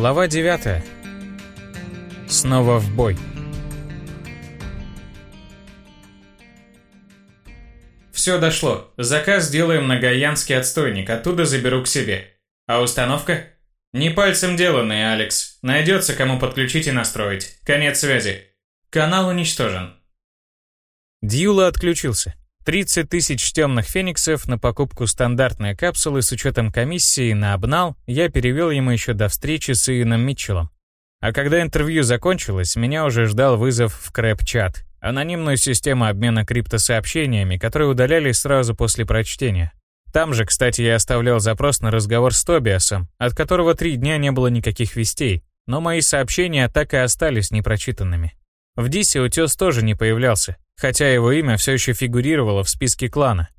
Глава 9. Снова в бой. Все дошло. Заказ сделаем на Гаянский отстойник, оттуда заберу к себе. А установка? Не пальцем деланная, Алекс. Найдется, кому подключить и настроить. Конец связи. Канал уничтожен. Дьюла отключился. 30 тысяч темных фениксов на покупку стандартной капсулы с учетом комиссии на обнал я перевел ему еще до встречи с Иеном Митчеллом. А когда интервью закончилось, меня уже ждал вызов в крэп-чат, анонимную систему обмена криптосообщениями, которые удалялись сразу после прочтения. Там же, кстати, я оставлял запрос на разговор с Тобиасом, от которого три дня не было никаких вестей, но мои сообщения так и остались непрочитанными. В Дисе утес тоже не появлялся, хотя его имя все еще фигурировало в списке клана.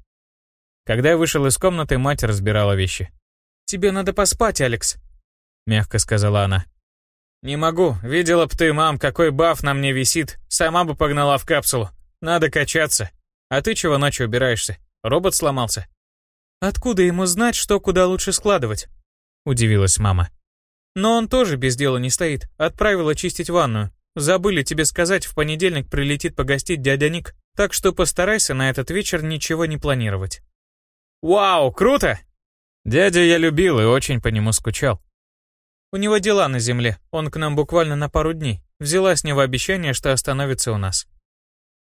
Когда я вышел из комнаты, мать разбирала вещи. «Тебе надо поспать, Алекс», — мягко сказала она. «Не могу. Видела б ты, мам, какой баф на мне висит. Сама бы погнала в капсулу. Надо качаться. А ты чего ночью убираешься? Робот сломался?» «Откуда ему знать, что куда лучше складывать?» — удивилась мама. «Но он тоже без дела не стоит. Отправила чистить ванную. Забыли тебе сказать, в понедельник прилетит погостить дядя Ник, так что постарайся на этот вечер ничего не планировать». «Вау, круто!» Дядя я любил и очень по нему скучал. У него дела на земле, он к нам буквально на пару дней. Взяла с него обещание, что остановится у нас.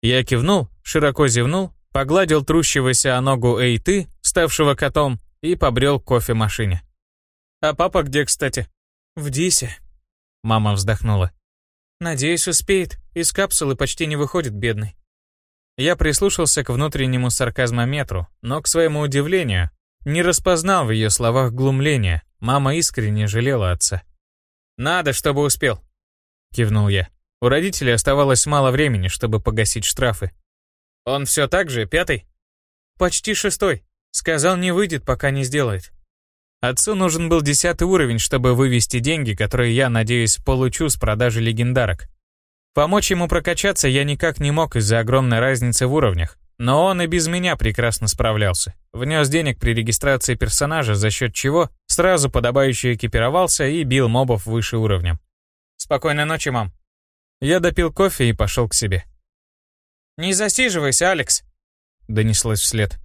Я кивнул, широко зевнул, погладил трущегося о ногу Эйты, ставшего котом, и побрел к кофемашине. «А папа где, кстати?» «В Дисе». Мама вздохнула. Надеюсь, успеет. Из капсулы почти не выходит бедный. Я прислушался к внутреннему сарказмометру, но, к своему удивлению, не распознал в ее словах глумления. Мама искренне жалела отца. «Надо, чтобы успел», — кивнул я. У родителей оставалось мало времени, чтобы погасить штрафы. «Он все так же, пятый?» «Почти шестой. Сказал, не выйдет, пока не сделает». Отцу нужен был десятый уровень, чтобы вывести деньги, которые я, надеюсь, получу с продажи легендарок. Помочь ему прокачаться я никак не мог из-за огромной разницы в уровнях, но он и без меня прекрасно справлялся. Внес денег при регистрации персонажа, за счет чего сразу подобающе экипировался и бил мобов выше уровнем. «Спокойной ночи, мам». Я допил кофе и пошел к себе. «Не засиживайся, Алекс», — донеслось вслед.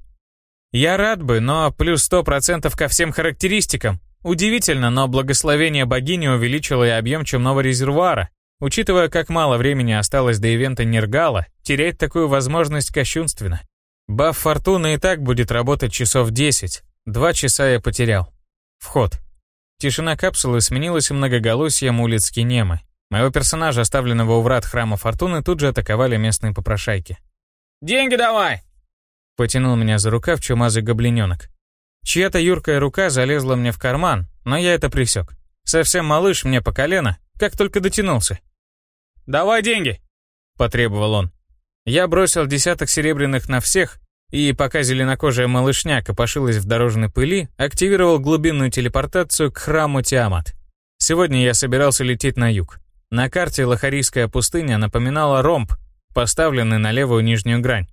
Я рад бы, но плюс сто процентов ко всем характеристикам. Удивительно, но благословение богини увеличило и объем чумного резервуара. Учитывая, как мало времени осталось до ивента Нергала, терять такую возможность кощунственно. Баф Фортуны и так будет работать часов 10. Два часа я потерял. Вход. Тишина капсулы сменилась многоголосием улиц Кинемы. Моего персонажа, оставленного у врат Храма Фортуны, тут же атаковали местные попрошайки. «Деньги давай!» Потянул меня за рукав чумазый гоблиненок. Чья-то юркая рука залезла мне в карман, но я это присек. Совсем малыш мне по колено, как только дотянулся. «Давай деньги!» — потребовал он. Я бросил десяток серебряных на всех, и пока зеленокожая малышня копошилась в дорожной пыли, активировал глубинную телепортацию к храму Тиамат. Сегодня я собирался лететь на юг. На карте Лохарийская пустыня напоминала ромб, поставленный на левую нижнюю грань.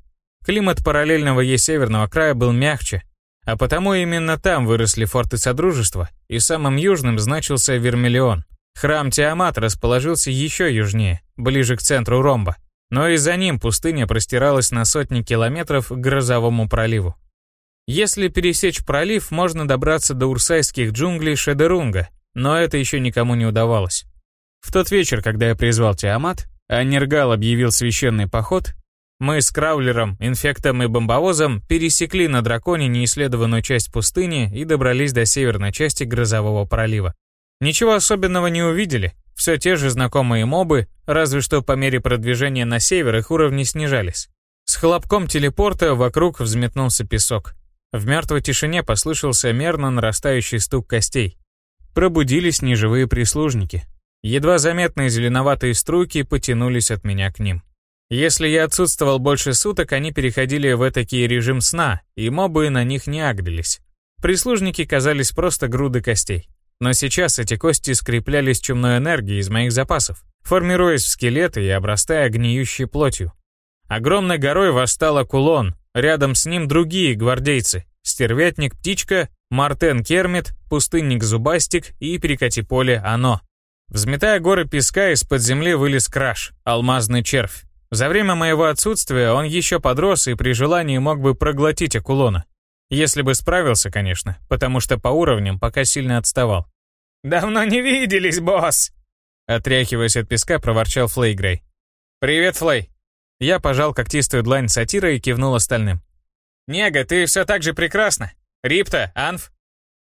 Климат параллельного ей северного края был мягче, а потому именно там выросли форты Содружества, и самым южным значился Вермиллион. Храм Тиамат расположился еще южнее, ближе к центру ромба, но и за ним пустыня простиралась на сотни километров к Грозовому проливу. Если пересечь пролив, можно добраться до урсайских джунглей Шедерунга, но это еще никому не удавалось. В тот вечер, когда я призвал Тиамат, а Нергал объявил священный поход, мы с Краулером, Инфектом и Бомбовозом пересекли на драконе неисследованную часть пустыни и добрались до северной части Грозового пролива. Ничего особенного не увидели, все те же знакомые мобы, разве что по мере продвижения на север их уровни снижались. С хлопком телепорта вокруг взметнулся песок. В мертвой тишине послышался мерно нарастающий стук костей. Пробудились неживые прислужники. Едва заметные зеленоватые струйки потянулись от меня к ним. Если я отсутствовал больше суток, они переходили в этакий режим сна, и мобы на них не агрились. Прислужники казались просто груды костей. Но сейчас эти кости скреплялись чумной энергией из моих запасов, формируясь в скелеты и обрастая гниющей плотью. Огромной горой восстал кулон, рядом с ним другие гвардейцы, стервятник, птичка Мартен Кермит, Пустынник Зубастик и Перекати поле Оно. Взметая горы песка, из-под земли вылез краш, алмазный червь. За время моего отсутствия он еще подрос и при желании мог бы проглотить акулона. Если бы справился, конечно, потому что по уровням пока сильно отставал. «Давно не виделись, босс!» Отряхиваясь от песка, проворчал Флейгрей. «Привет, Флей!» Я пожал когтистую длань сатира и кивнул остальным. «Нега, ты все так же прекрасна! Рипта, Анф!»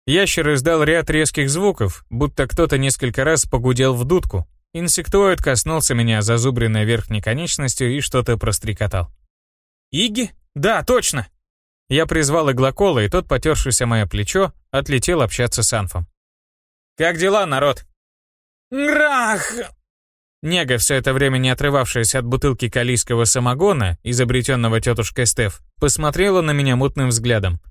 Ящер издал ряд резких звуков, будто кто-то несколько раз погудел в дудку. Инсектоид коснулся меня зазубренной верхней конечностью и что-то прострекотал. «Иги? Да, точно!» Я призвал иглокола, и тот, потершись о мое плечо, отлетел общаться с Анфом. «Как дела, народ?» «Грах!» Нега, все это время не отрывавшаяся от бутылки калийского самогона, изобретенного тетушкой Стеф, посмотрела на меня мутным взглядом.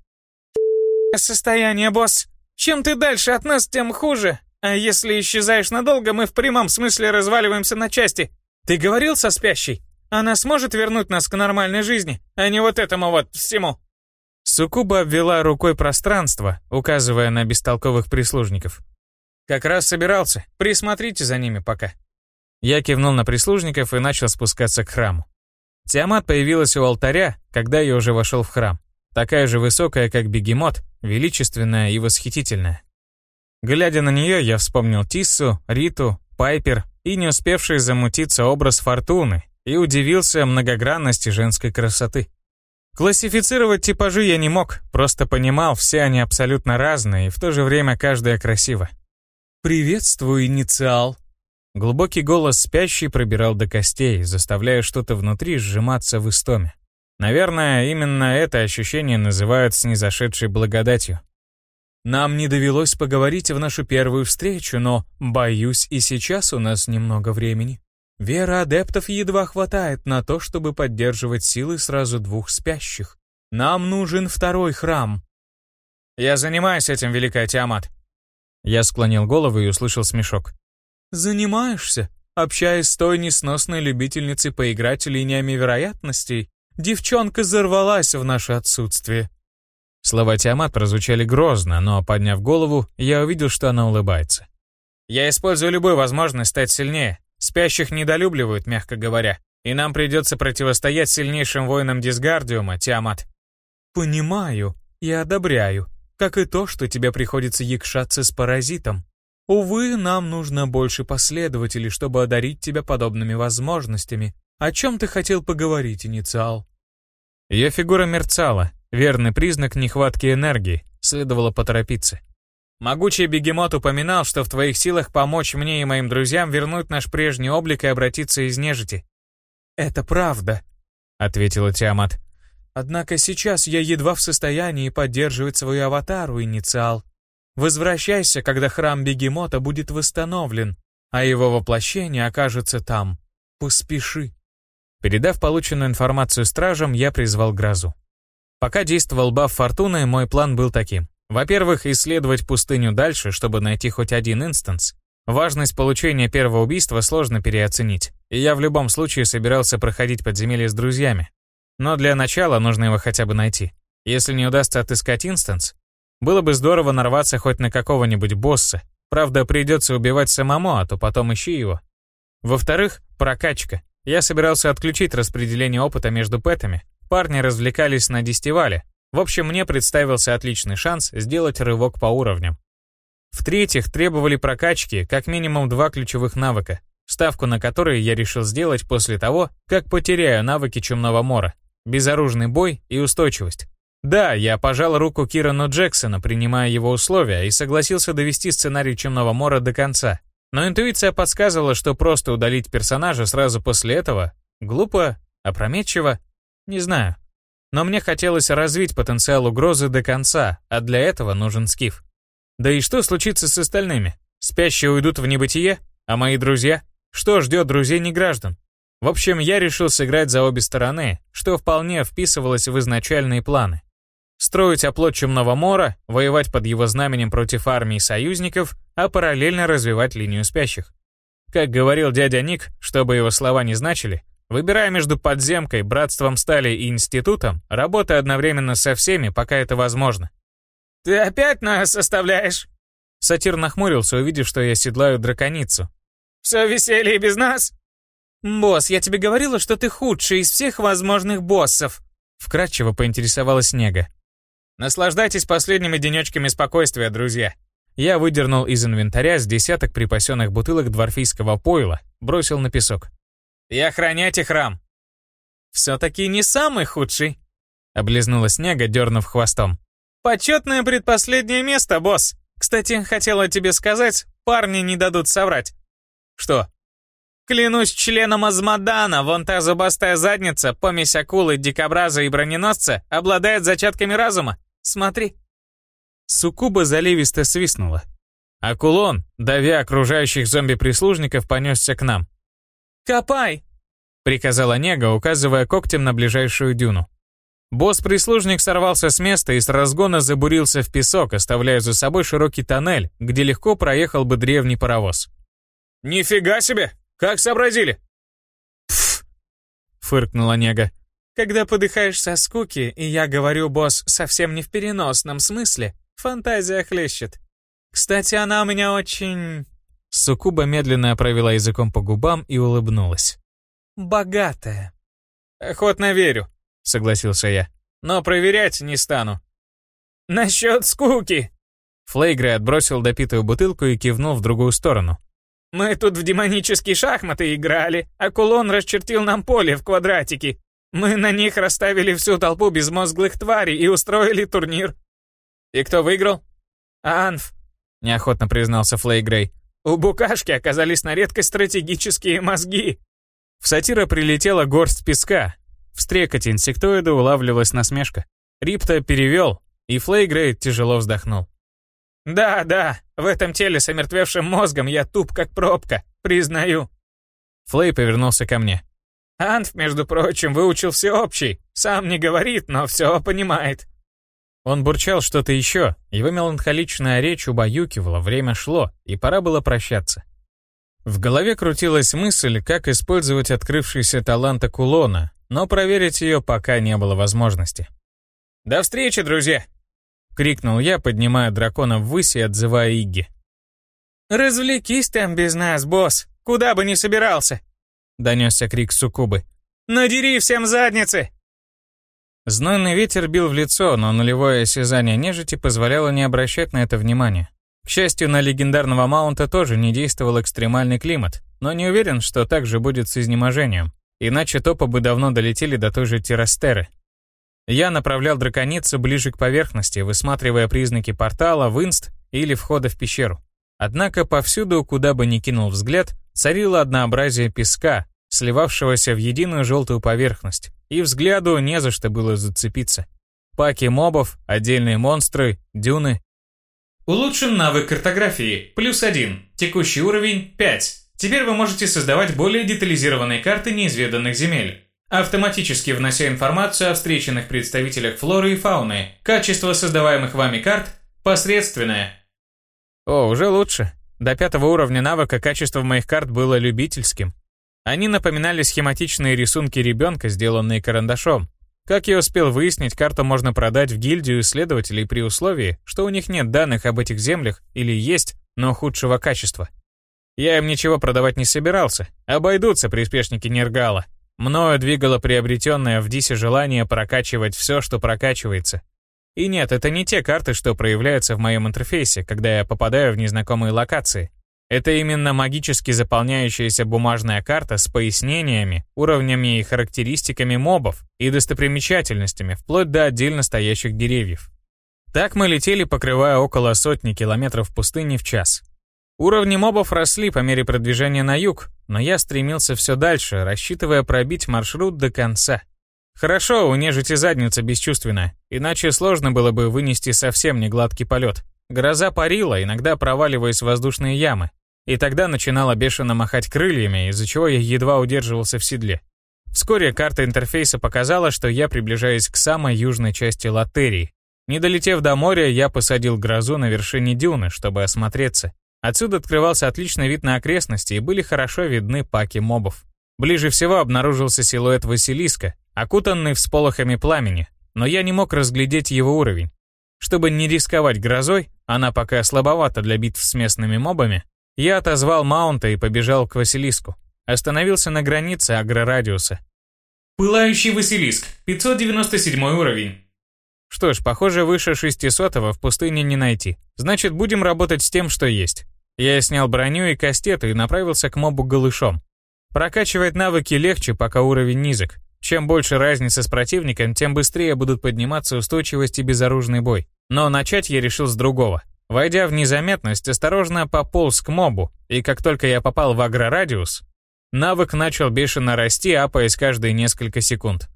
«Состояние, босс. Чем ты дальше от нас, тем хуже. А если исчезаешь надолго, мы в прямом смысле разваливаемся на части. Ты говорил со спящей? Она сможет вернуть нас к нормальной жизни, а не вот этому вот всему?» Сукуба обвела рукой пространство, указывая на бестолковых прислужников. «Как раз собирался. Присмотрите за ними пока». Я кивнул на прислужников и начал спускаться к храму. Тиамат появилась у алтаря, когда я уже вошел в храм. Такая же высокая, как бегемот, величественная и восхитительная. Глядя на нее, я вспомнил Тиссу, Риту, Пайпер и не успевший замутиться образ Фортуны и удивился многогранности женской красоты. Классифицировать типажи я не мог, просто понимал, все они абсолютно разные и в то же время каждая красива. «Приветствую, инициал», Глубокий голос спящий пробирал до костей, заставляя что-то внутри сжиматься в истоме. Наверное, именно это ощущение называют снизошедшей благодатью. Нам не довелось поговорить в нашу первую встречу, но, боюсь, и сейчас у нас немного времени. Вера адептов едва хватает на то, чтобы поддерживать силы сразу двух спящих. Нам нужен второй храм. Я занимаюсь этим, Великая Тиамат. Я склонил голову и услышал смешок. «Занимаешься? Общаясь с той несносной любительницей поиграть линиями вероятностей, девчонка взорвалась в наше отсутствие». Слова Тиамат прозвучали грозно, но, подняв голову, я увидел, что она улыбается. «Я использую любую возможность стать сильнее. Спящих недолюбливают, мягко говоря, и нам придется противостоять сильнейшим воинам Дисгардиума, Тиамат». «Понимаю и одобряю, как и то, что тебе приходится якшаться с паразитом. Увы, нам нужно больше последователей, чтобы одарить тебя подобными возможностями. О чем ты хотел поговорить, инициал? Ее фигура мерцала, верный признак нехватки энергии, следовало поторопиться. Могучий бегемот упоминал, что в твоих силах помочь мне и моим друзьям вернуть наш прежний облик и обратиться из нежити. «Это правда», — ответила Тиамат. «Однако сейчас я едва в состоянии поддерживать свою аватару, инициал. Возвращайся, когда храм Бегемота будет восстановлен, а его воплощение окажется там. Поспеши. Передав полученную информацию стражам, я призвал грозу. Пока действовал баф Фортуны, мой план был таким. Во-первых, исследовать пустыню дальше, чтобы найти хоть один инстанс. Важность получения первого убийства сложно переоценить, и я в любом случае собирался проходить подземелье с друзьями. Но для начала нужно его хотя бы найти. Если не удастся отыскать инстанс, было бы здорово нарваться хоть на какого-нибудь босса. Правда, придется убивать самому, а то потом ищи его. Во-вторых, прокачка. Я собирался отключить распределение опыта между пэтами. Парни развлекались на дестивале. В общем, мне представился отличный шанс сделать рывок по уровням. В-третьих, требовали прокачки как минимум два ключевых навыка, ставку на которые я решил сделать после того, как потеряю навыки Чумного Мора, безоружный бой и устойчивость. Да, я пожал руку Кирану Джексона, принимая его условия, и согласился довести сценарий Чумного Мора до конца. Но интуиция подсказывала, что просто удалить персонажа сразу после этого глупо, опрометчиво, не знаю. Но мне хотелось развить потенциал угрозы до конца, а для этого нужен скиф. Да и что случится с остальными? Спящие уйдут в небытие? А мои друзья? Что ждет друзей неграждан? В общем, я решил сыграть за обе стороны, что вполне вписывалось в изначальные планы. Строить оплот Чумного Мора, воевать под его знаменем против армии союзников, а параллельно развивать линию спящих. Как говорил дядя Ник, чтобы его слова не значили, выбирая между подземкой, братством стали и институтом, работая одновременно со всеми, пока это возможно. «Ты опять нас оставляешь?» Сатир нахмурился, увидев, что я седлаю драконицу. «Все веселье без нас?» «Босс, я тебе говорила, что ты худший из всех возможных боссов!» Вкратчиво поинтересовалась Нега. «Наслаждайтесь последними денечками спокойствия, друзья!» Я выдернул из инвентаря с десяток припасенных бутылок дворфийского пойла, бросил на песок. «И охраняйте храм!» «Все-таки не самый худший!» Облизнула Снега, дернув хвостом. «Почетное предпоследнее место, босс! Кстати, хотела тебе сказать, парни не дадут соврать». «Что?» «Клянусь членом Азмадана, вон та зубастая задница, помесь акулы, дикобраза и броненосца, обладает зачатками разума. Смотри». Сукуба заливисто свистнула. А кулон, давя окружающих зомби-прислужников, понесся к нам. «Копай!» — приказала Нега, указывая когтем на ближайшую дюну. Босс-прислужник сорвался с места и с разгона забурился в песок, оставляя за собой широкий тоннель, где легко проехал бы древний паровоз. «Нифига себе! Как сообразили?» «Пф!» — фыркнула Нега. «Когда подыхаешь со скуки, и я говорю, босс, совсем не в переносном смысле, Фантазия хлещет. Кстати, она у меня очень...» Сукуба медленно провела языком по губам и улыбнулась. «Богатая». «Охотно верю», — согласился я. «Но проверять не стану». «Насчет скуки!» Флейгрей отбросил допитую бутылку и кивнул в другую сторону. «Мы тут в демонические шахматы играли, а кулон расчертил нам поле в квадратике. Мы на них расставили всю толпу безмозглых тварей и устроили турнир. «И кто выиграл?» «Анф», — неохотно признался Флейгрей. «У букашки оказались на редкость стратегические мозги». В сатира прилетела горсть песка. В стрекоте инсектоида улавливалась насмешка. Рипта перевел, и Флейгрей тяжело вздохнул. «Да, да, в этом теле с омертвевшим мозгом я туп как пробка, признаю». Флей повернулся ко мне. «Анф, между прочим, выучил всеобщий. Сам не говорит, но все понимает. Он бурчал что-то еще, его меланхоличная речь убаюкивала, время шло, и пора было прощаться. В голове крутилась мысль, как использовать открывшийся талант Акулона, но проверить ее пока не было возможности. «До встречи, друзья!» — крикнул я, поднимая дракона ввысь и отзывая Игги. «Развлекись там без нас, босс! Куда бы ни собирался!» — донесся крик Сукубы. «Надери всем задницы!» Знойный ветер бил в лицо, но нулевое осязание нежити позволяло не обращать на это внимания. К счастью, на легендарного маунта тоже не действовал экстремальный климат, но не уверен, что так же будет с изнеможением. Иначе топы бы давно долетели до той же Террастеры. Я направлял драконицу ближе к поверхности, высматривая признаки портала, винст или входа в пещеру. Однако повсюду, куда бы ни кинул взгляд, царило однообразие песка, сливавшегося в единую желтую поверхность, и взгляду не за что было зацепиться. Паки мобов, отдельные монстры, дюны. Улучшен навык картографии, плюс один, текущий уровень 5. Теперь вы можете создавать более детализированные карты неизведанных земель. Автоматически внося информацию о встреченных представителях флоры и фауны. Качество создаваемых вами карт посредственное. О, уже лучше. До пятого уровня навыка качество моих карт было любительским. Они напоминали схематичные рисунки ребенка, сделанные карандашом. Как я успел выяснить, карту можно продать в гильдию исследователей при условии, что у них нет данных об этих землях или есть, но худшего качества. Я им ничего продавать не собирался. Обойдутся приспешники Нергала. Мною двигало приобретенное в Дисе желание прокачивать все, что прокачивается. И нет, это не те карты, что проявляются в моем интерфейсе, когда я попадаю в незнакомые локации. Это именно магически заполняющаяся бумажная карта с пояснениями, уровнями и характеристиками мобов и достопримечательностями, вплоть до отдельно стоящих деревьев. Так мы летели, покрывая около сотни километров пустыни в час. Уровни мобов росли по мере продвижения на юг, но я стремился все дальше, рассчитывая пробить маршрут до конца. Хорошо, у нежити задница бесчувственная, иначе сложно было бы вынести совсем не гладкий полет. Гроза парила, иногда проваливаясь в воздушные ямы, и тогда начинала бешено махать крыльями, из-за чего я едва удерживался в седле. Вскоре карта интерфейса показала, что я приближаюсь к самой южной части Латерии. Не долетев до моря, я посадил грозу на вершине дюны, чтобы осмотреться. Отсюда открывался отличный вид на окрестности и были хорошо видны паки мобов. Ближе всего обнаружился силуэт Василиска, окутанный всполохами пламени, но я не мог разглядеть его уровень. Чтобы не рисковать грозой, она пока слабовата для битв с местными мобами, я отозвал маунта и побежал к Василиску. Остановился на границе агрорадиуса. Пылающий Василиск, 597 уровень. Что ж, похоже, выше 600 в пустыне не найти. Значит, будем работать с тем, что есть. Я снял броню и кастеты и направился к мобу голышом. Прокачивать навыки легче, пока уровень низок. Чем больше разница с противником, тем быстрее будут подниматься устойчивость и безоружный бой. Но начать я решил с другого. Войдя в незаметность, осторожно пополз к мобу, и как только я попал в агрорадиус, навык начал бешено расти, апаясь каждые несколько секунд.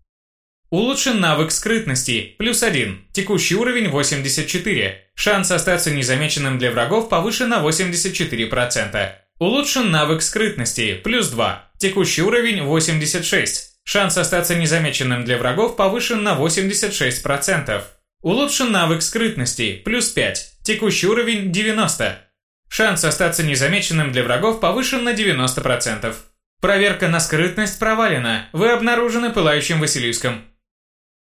Улучшен навык скрытности, плюс 1, текущий уровень 84. Шанс остаться незамеченным для врагов повышен на 84%. Улучшен навык скрытности, плюс 2, текущий уровень 86. Шанс остаться незамеченным для врагов повышен на 86%. Улучшен навык скрытности, плюс 5, текущий уровень 90. Шанс остаться незамеченным для врагов повышен на 90%. Проверка на скрытность провалена, вы обнаружены пылающим Василиском.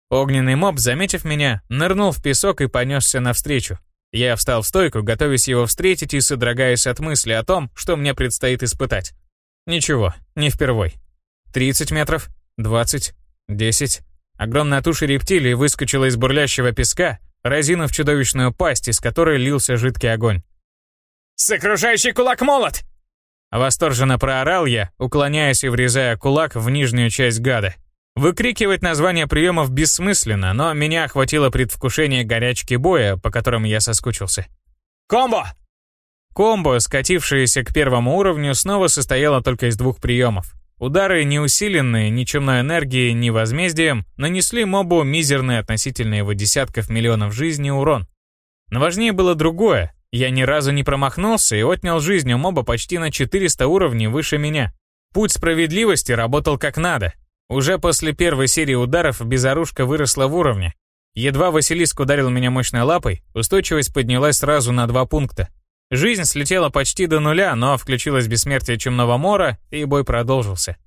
Огненный моб, заметив меня, нырнул в песок и понесся навстречу. Я встал в стойку, готовясь его встретить и содрогаясь от мысли о том, что мне предстоит испытать. Ничего, не впервой. 30 метров, 20, 10. Огромная туша рептилии выскочила из бурлящего песка, разинув чудовищную пасть, из которой лился жидкий огонь. «Сокрушающий кулак-молот!» Восторженно проорал я, уклоняясь и врезая кулак в нижнюю часть гада. Выкрикивать название приемов бессмысленно, но меня охватило предвкушение горячки боя, по которым я соскучился. «Комбо!» Комбо, скатившееся к первому уровню, снова состояло только из двух приемов. Удары, не усиленные ни чумной энергией, ни возмездием, нанесли мобу мизерный относительно его десятков миллионов жизней урон. Но важнее было другое. Я ни разу не промахнулся и отнял жизнь у моба почти на 400 уровней выше меня. Путь справедливости работал как надо. Уже после первой серии ударов безоружка выросла в уровне. Едва Василиск ударил меня мощной лапой, устойчивость поднялась сразу на два пункта. Жизнь слетела почти до нуля, но включилось бессмертие Чумного Мора, и бой продолжился.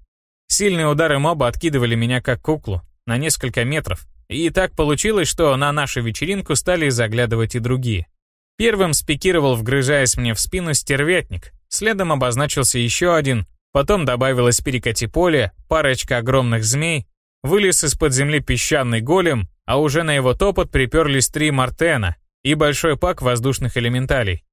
Сильные удары моба откидывали меня как куклу, на несколько метров, и так получилось, что на нашу вечеринку стали заглядывать и другие. Первым спикировал, вгрызаясь мне в спину, стервятник, следом обозначился еще один, потом добавилось перекати поле, парочка огромных змей, вылез из-под земли песчаный голем, а уже на его топот приперлись три мартена и большой пак воздушных элементалей.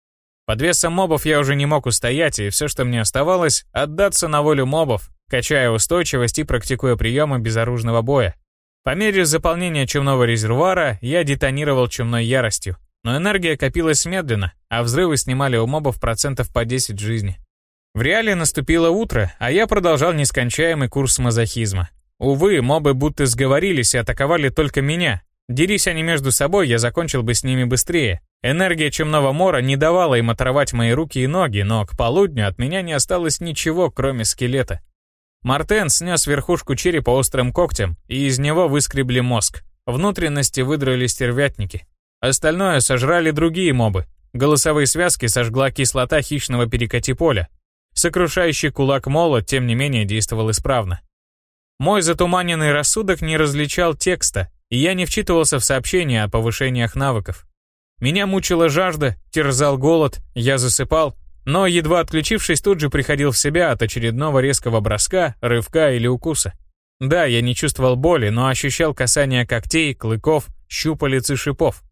Под весом мобов я уже не мог устоять, и все, что мне оставалось, отдаться на волю мобов, качая устойчивость и практикуя приемы безоружного боя. По мере заполнения чумного резервуара я детонировал чумной яростью, но энергия копилась медленно, а взрывы снимали у мобов процентов по 10 жизни. В реале наступило утро, а я продолжал нескончаемый курс мазохизма. Увы, мобы будто сговорились и атаковали только меня. Дерись они между собой, я закончил бы с ними быстрее, Энергия Чумного Мора не давала им оторвать мои руки и ноги, но к полудню от меня не осталось ничего, кроме скелета. Мартен снес верхушку черепа острым когтем, и из него выскребли мозг. Внутренности выдрали стервятники. Остальное сожрали другие мобы. Голосовые связки сожгла кислота хищного перекати поля. Сокрушающий кулак молот, тем не менее, действовал исправно. Мой затуманенный рассудок не различал текста, и я не вчитывался в сообщения о повышениях навыков. Меня мучила жажда, терзал голод, я засыпал, но, едва отключившись, тут же приходил в себя от очередного резкого броска, рывка или укуса. Да, я не чувствовал боли, но ощущал касание когтей, клыков, щупалец и шипов.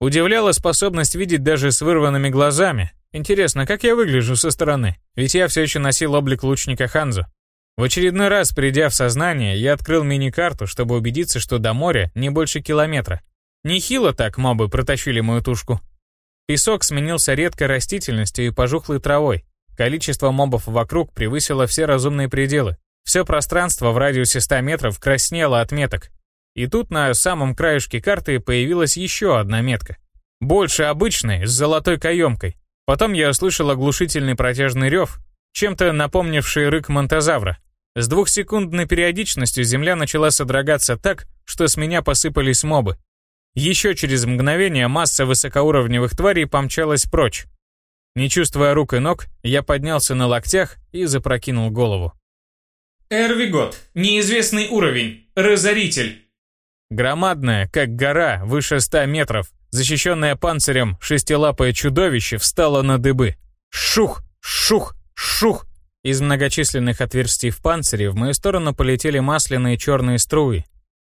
Удивляла способность видеть даже с вырванными глазами. Интересно, как я выгляжу со стороны? Ведь я все еще носил облик лучника Ханзу. В очередной раз, придя в сознание, я открыл мини-карту, чтобы убедиться, что до моря не больше километра. Нехило так мобы протащили мою тушку. Песок сменился редкой растительностью и пожухлой травой. Количество мобов вокруг превысило все разумные пределы. Все пространство в радиусе 100 метров краснело от меток. И тут на самом краешке карты появилась еще одна метка. Больше обычной, с золотой каемкой. Потом я услышал оглушительный протяжный рев, чем-то напомнивший рык монтозавра. С двухсекундной периодичностью земля начала содрогаться так, что с меня посыпались мобы. Еще через мгновение масса высокоуровневых тварей помчалась прочь. Не чувствуя рук и ног, я поднялся на локтях и запрокинул голову. Эрвигот. Неизвестный уровень. Разоритель. Громадная, как гора, выше ста метров, защищенное панцирем шестилапое чудовище встало на дыбы. Шух, шух, шух. Из многочисленных отверстий в панцире в мою сторону полетели масляные черные струи.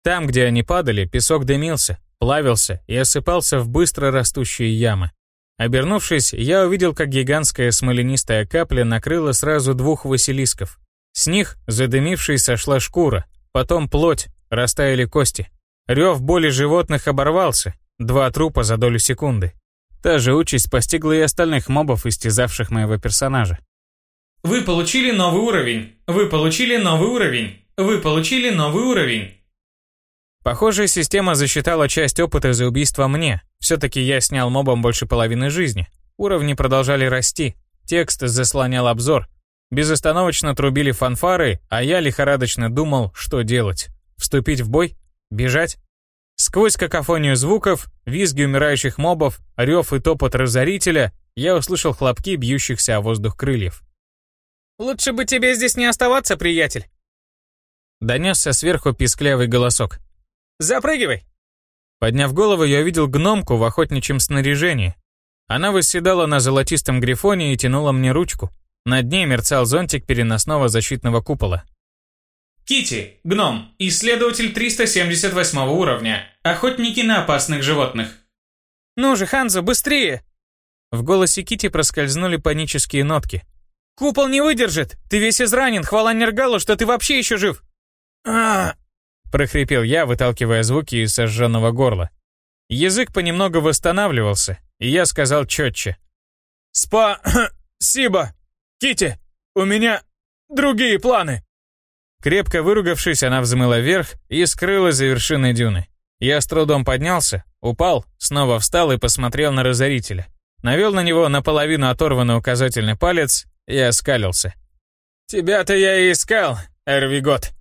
Там, где они падали, песок дымился, плавился и осыпался в быстро растущие ямы. Обернувшись, я увидел, как гигантская смоленистая капля накрыла сразу двух василисков. С них, задымившись, сошла шкура, потом плоть, растаяли кости. Рев боли животных оборвался, два трупа за долю секунды. Та же участь постигла и остальных мобов, истязавших моего персонажа. Вы получили новый уровень. Вы получили новый уровень. Вы получили новый уровень. Похоже, система засчитала часть опыта за убийство мне. Все-таки я снял мобом больше половины жизни. Уровни продолжали расти. Текст заслонял обзор. Безостановочно трубили фанфары, а я лихорадочно думал, что делать. Вступить в бой? Бежать? Сквозь какофонию звуков, визги умирающих мобов, рев и топот разорителя, я услышал хлопки бьющихся о воздух крыльев. «Лучше бы тебе здесь не оставаться, приятель!» Донесся сверху писклявый голосок. «Запрыгивай!» Подняв голову, я увидел гномку в охотничьем снаряжении. Она восседала на золотистом грифоне и тянула мне ручку. Над ней мерцал зонтик переносного защитного купола. Кити, гном, исследователь 378 уровня, охотники на опасных животных. «Ну же, Ханзо, быстрее!» В голосе Кити проскользнули панические нотки. Купол не выдержит! Ты весь изранен, хвала Нергалу, что ты вообще еще жив!» а прохрипел я, выталкивая звуки из сожженного горла. Язык понемногу восстанавливался, и я сказал четче. «Спа... Сиба! Кити! У меня другие планы!» Крепко выругавшись, она взмыла вверх и скрылась за вершиной дюны. Я с трудом поднялся, упал, снова встал и посмотрел на разорителя. Навел на него наполовину оторванный указательный палец я оскалился. «Тебя-то я и искал, Эрвигот!»